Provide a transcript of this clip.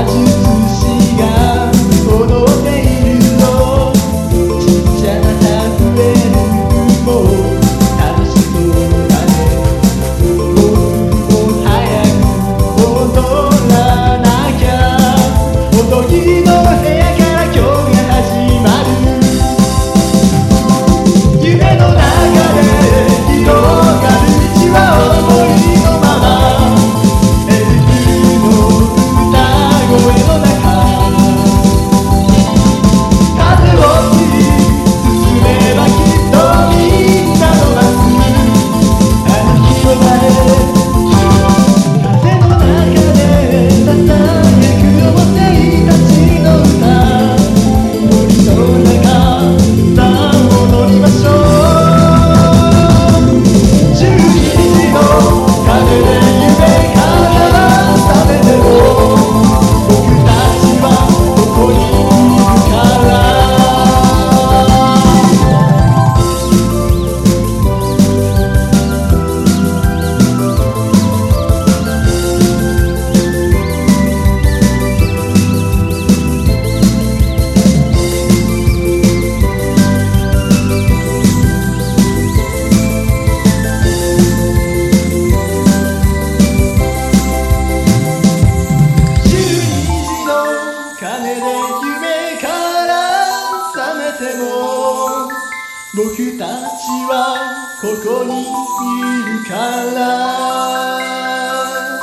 I've 僕たちはここにいるから。